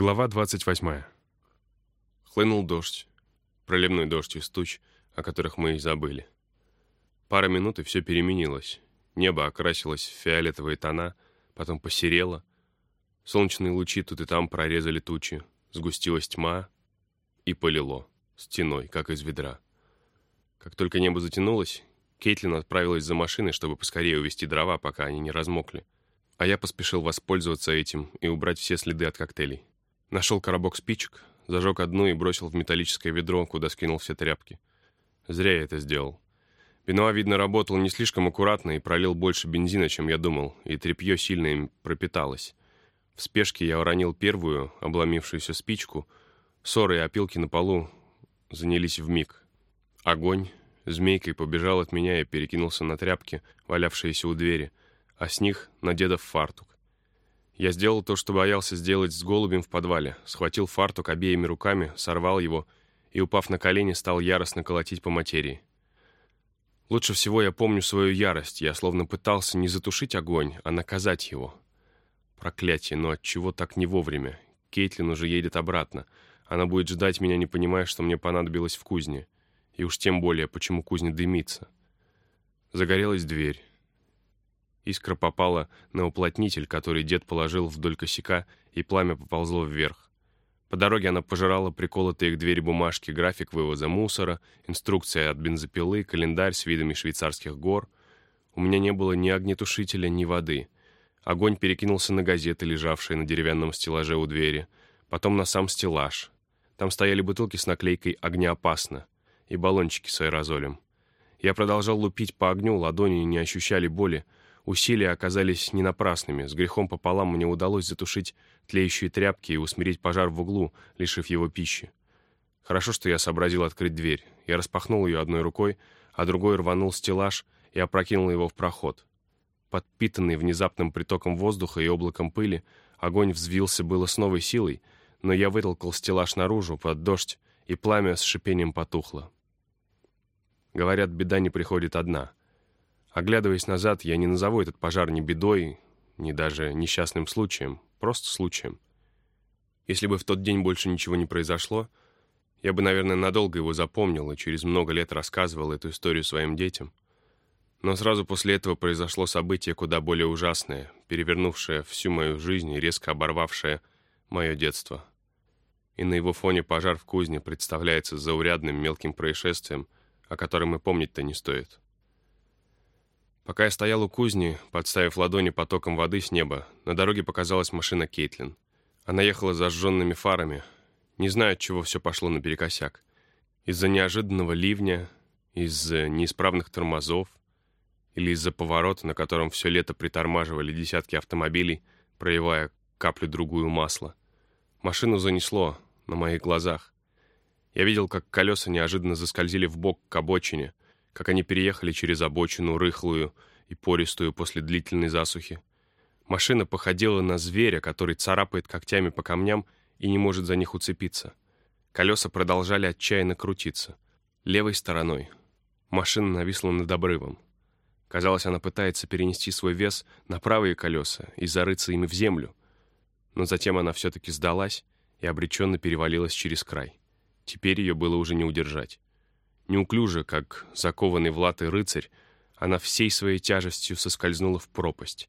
Глава 28. Хлынул дождь. Проливной дождь из туч, о которых мы и забыли. Пара минут, и все переменилось. Небо окрасилось в фиолетовые тона, потом посерело. Солнечные лучи тут и там прорезали тучи. Сгустилась тьма и полило. Стеной, как из ведра. Как только небо затянулось, Кейтлин отправилась за машиной, чтобы поскорее увезти дрова, пока они не размокли. А я поспешил воспользоваться этим и убрать все следы от коктейлей. Нашел коробок спичек, зажег одну и бросил в металлическое ведро, куда скинул все тряпки. Зря я это сделал. Бенуа, видно, работал не слишком аккуратно и пролил больше бензина, чем я думал, и тряпье сильно им пропиталось. В спешке я уронил первую, обломившуюся спичку. Ссоры и опилки на полу занялись в миг. Огонь змейкой побежал от меня и перекинулся на тряпки, валявшиеся у двери, а с них на дедов фартук. Я сделал то, что боялся сделать с голубем в подвале. Схватил фартук обеими руками, сорвал его и, упав на колени, стал яростно колотить по материи. Лучше всего я помню свою ярость. Я словно пытался не затушить огонь, а наказать его. Проклятие, но от чего так не вовремя? Кейтлин уже едет обратно. Она будет ждать меня, не понимая, что мне понадобилось в кузне. И уж тем более, почему кузня дымится. Загорелась дверь. Искра попала на уплотнитель, который дед положил вдоль косяка, и пламя поползло вверх. По дороге она пожирала приколотые к двери бумажки, график вывоза мусора, инструкция от бензопилы, календарь с видами швейцарских гор. У меня не было ни огнетушителя, ни воды. Огонь перекинулся на газеты, лежавшие на деревянном стеллаже у двери, потом на сам стеллаж. Там стояли бутылки с наклейкой «Огнеопасно» и баллончики с аэрозолем. Я продолжал лупить по огню, ладони не ощущали боли, Усилия оказались не напрасными. С грехом пополам мне удалось затушить тлеющие тряпки и усмирить пожар в углу, лишив его пищи. Хорошо, что я сообразил открыть дверь. Я распахнул ее одной рукой, а другой рванул стеллаж и опрокинул его в проход. Подпитанный внезапным притоком воздуха и облаком пыли, огонь взвился было с новой силой, но я вытолкал стеллаж наружу, под дождь, и пламя с шипением потухло. Говорят, беда не приходит одна — Оглядываясь назад, я не назову этот пожар ни бедой, ни даже несчастным случаем, просто случаем. Если бы в тот день больше ничего не произошло, я бы, наверное, надолго его запомнил и через много лет рассказывал эту историю своим детям. Но сразу после этого произошло событие куда более ужасное, перевернувшее всю мою жизнь и резко оборвавшее мое детство. И на его фоне пожар в кузне представляется заурядным мелким происшествием, о котором и помнить-то не стоит. Пока я стоял у кузни, подставив ладони потоком воды с неба, на дороге показалась машина Кейтлин. Она ехала зажженными фарами. Не знаю, от чего все пошло наперекосяк. Из-за неожиданного ливня, из-за неисправных тормозов или из-за поворота, на котором все лето притормаживали десятки автомобилей, проливая каплю-другую масла. Машину занесло на моих глазах. Я видел, как колеса неожиданно заскользили в бок к обочине — как они переехали через обочину, рыхлую и пористую после длительной засухи. Машина походила на зверя, который царапает когтями по камням и не может за них уцепиться. Колеса продолжали отчаянно крутиться. Левой стороной. Машина нависла над обрывом. Казалось, она пытается перенести свой вес на правые колеса и зарыться ими в землю. Но затем она все-таки сдалась и обреченно перевалилась через край. Теперь ее было уже не удержать. Неуклюже, как закованный в латы рыцарь, она всей своей тяжестью соскользнула в пропасть.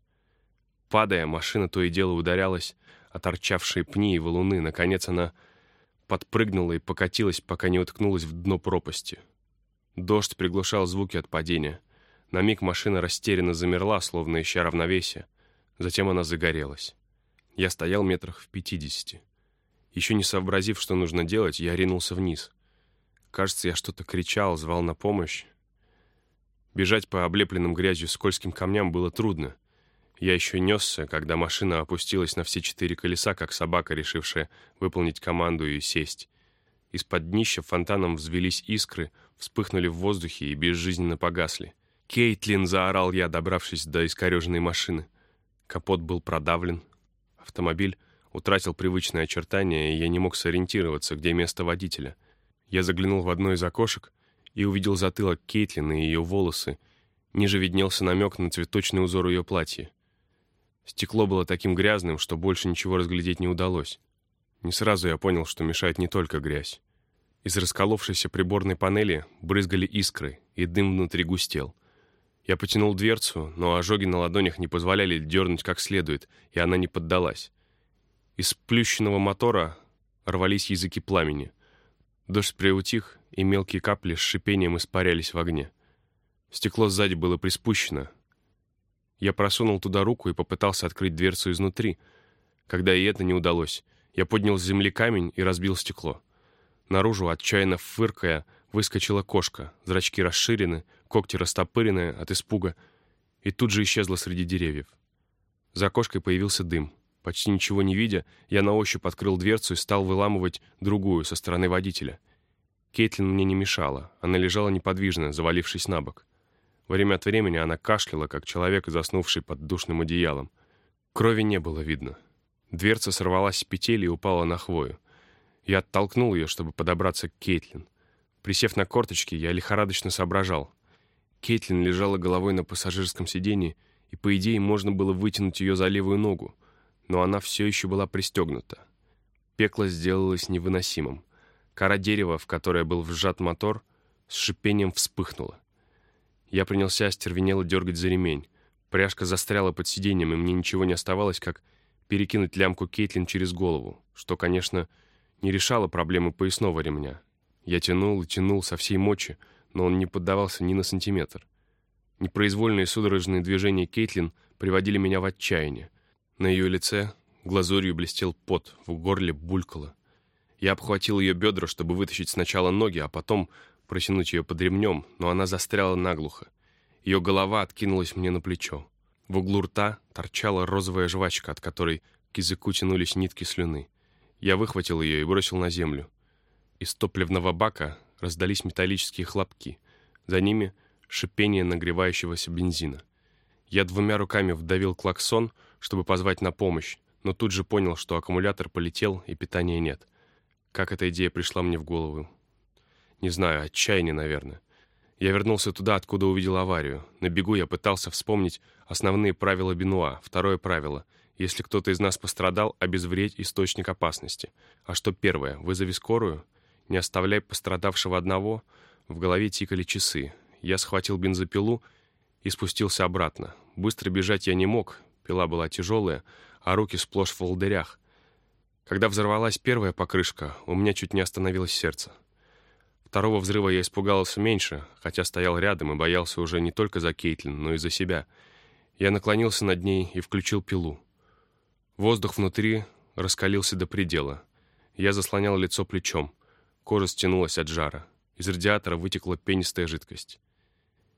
Падая, машина то и дело ударялась о торчавшие пни и валуны. Наконец она подпрыгнула и покатилась, пока не уткнулась в дно пропасти. Дождь приглушал звуки от падения. На миг машина растерянно замерла, словно ища равновесия. Затем она загорелась. Я стоял метрах в пятидесяти. Еще не сообразив, что нужно делать, я ринулся вниз — Кажется, я что-то кричал, звал на помощь. Бежать по облепленным грязью скользким камням было трудно. Я еще несся, когда машина опустилась на все четыре колеса, как собака, решившая выполнить команду и сесть. Из-под днища фонтаном взвелись искры, вспыхнули в воздухе и безжизненно погасли. «Кейтлин!» — заорал я, добравшись до искореженной машины. Капот был продавлен. Автомобиль утратил привычные очертания, и я не мог сориентироваться, где место водителя — я заглянул в одно из окошек и увидел затылок Кейтлин и ее волосы. Ниже виднелся намек на цветочный узор ее платья. Стекло было таким грязным, что больше ничего разглядеть не удалось. Не сразу я понял, что мешает не только грязь. Из расколовшейся приборной панели брызгали искры, и дым внутри густел. Я потянул дверцу, но ожоги на ладонях не позволяли дернуть как следует, и она не поддалась. Из плющенного мотора рвались языки пламени. Дождь приутих, и мелкие капли с шипением испарялись в огне. Стекло сзади было приспущено. Я просунул туда руку и попытался открыть дверцу изнутри. Когда и это не удалось, я поднял с земли камень и разбил стекло. Наружу, отчаянно фыркая, выскочила кошка, зрачки расширены, когти растопырены от испуга, и тут же исчезла среди деревьев. За кошкой появился дым. Почти ничего не видя, я на ощупь открыл дверцу и стал выламывать другую со стороны водителя. Кейтлин мне не мешала, она лежала неподвижно, завалившись на бок. Время от времени она кашляла, как человек, заснувший под душным одеялом. Крови не было видно. Дверца сорвалась с петель и упала на хвою. Я оттолкнул ее, чтобы подобраться к Кейтлин. Присев на корточки, я лихорадочно соображал. Кейтлин лежала головой на пассажирском сиденье, и, по идее, можно было вытянуть ее за левую ногу, но она все еще была пристегнута. Пекло сделалось невыносимым. Кора дерева, в которое был вжат мотор, с шипением вспыхнула. Я принялся остервенело дергать за ремень. Пряжка застряла под сиденьем, и мне ничего не оставалось, как перекинуть лямку Кейтлин через голову, что, конечно, не решало проблемы поясного ремня. Я тянул и тянул со всей мочи, но он не поддавался ни на сантиметр. Непроизвольные судорожные движения Кейтлин приводили меня в отчаяние. На ее лице глазурью блестел пот, в горле булькало. Я обхватил ее бедра, чтобы вытащить сначала ноги, а потом протянуть ее под ремнем, но она застряла наглухо. Ее голова откинулась мне на плечо. В углу рта торчала розовая жвачка, от которой к языку тянулись нитки слюны. Я выхватил ее и бросил на землю. Из топливного бака раздались металлические хлопки. За ними шипение нагревающегося бензина. Я двумя руками вдавил клаксон, чтобы позвать на помощь, но тут же понял, что аккумулятор полетел и питания нет. Как эта идея пришла мне в голову? Не знаю, отчаяние, наверное. Я вернулся туда, откуда увидел аварию. На бегу я пытался вспомнить основные правила Бенуа. Второе правило — если кто-то из нас пострадал, обезвредь источник опасности. А что первое? Вызови скорую? Не оставляй пострадавшего одного. В голове тикали часы. Я схватил бензопилу и спустился обратно. Быстро бежать я не мог. Пила была тяжелая, а руки сплошь в волдырях. Когда взорвалась первая покрышка, у меня чуть не остановилось сердце. Второго взрыва я испугался меньше, хотя стоял рядом и боялся уже не только за Кейтлин, но и за себя. Я наклонился над ней и включил пилу. Воздух внутри раскалился до предела. Я заслонял лицо плечом. Кожа стянулась от жара. Из радиатора вытекла пенистая жидкость.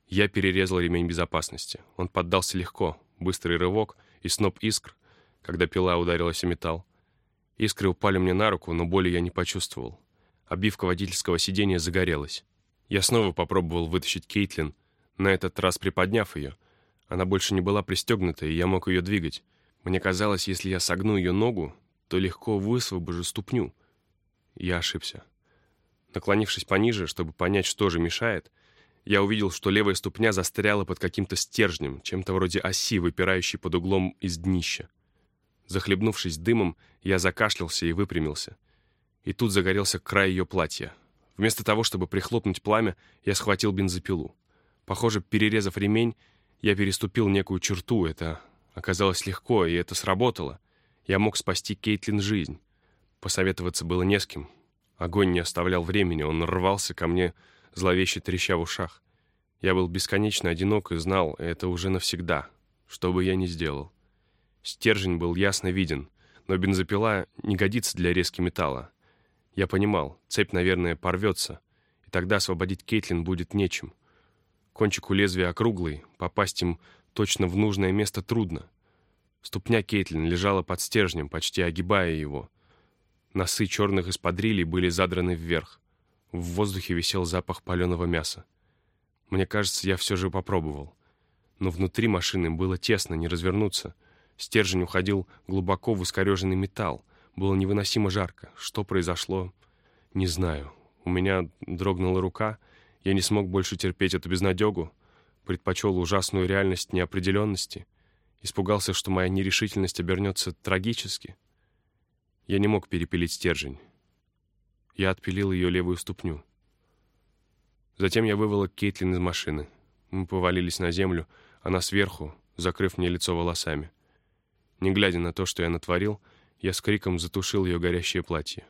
Я перерезал ремень безопасности. Он поддался легко. Быстрый рывок и сноп искр, когда пила ударилась о металл. Искры упали мне на руку, но боли я не почувствовал. Обивка водительского сиденья загорелась. Я снова попробовал вытащить Кейтлин, на этот раз приподняв ее. Она больше не была пристегнута, и я мог ее двигать. Мне казалось, если я согну ее ногу, то легко высвобожу ступню. Я ошибся. Наклонившись пониже, чтобы понять, что же мешает, я увидел, что левая ступня застряла под каким-то стержнем, чем-то вроде оси, выпирающей под углом из днища. Захлебнувшись дымом, я закашлялся и выпрямился. И тут загорелся край ее платья. Вместо того, чтобы прихлопнуть пламя, я схватил бензопилу. Похоже, перерезав ремень, я переступил некую черту, это Оказалось легко, и это сработало. Я мог спасти Кейтлин жизнь. Посоветоваться было не с кем. Огонь не оставлял времени, он рвался ко мне, зловеще треща в ушах. Я был бесконечно одинок и знал, это уже навсегда, что бы я ни сделал. Стержень был ясно виден, но бензопила не годится для резки металла. Я понимал, цепь, наверное, порвется, и тогда освободить Кейтлин будет нечем. Кончик у лезвия округлый, попасть им Точно в нужное место трудно. Ступня Кейтлин лежала под стержнем, почти огибая его. Носы черных эспадрилей были задраны вверх. В воздухе висел запах паленого мяса. Мне кажется, я все же попробовал. Но внутри машины было тесно, не развернуться. Стержень уходил глубоко в искореженный металл. Было невыносимо жарко. Что произошло? Не знаю. У меня дрогнула рука. Я не смог больше терпеть эту безнадегу предпочел ужасную реальность неопределенности, испугался, что моя нерешительность обернется трагически. Я не мог перепилить стержень. Я отпилил ее левую ступню. Затем я выволок Кейтлин из машины. Мы повалились на землю, она сверху, закрыв мне лицо волосами. Не глядя на то, что я натворил, я с криком затушил ее горящее платье.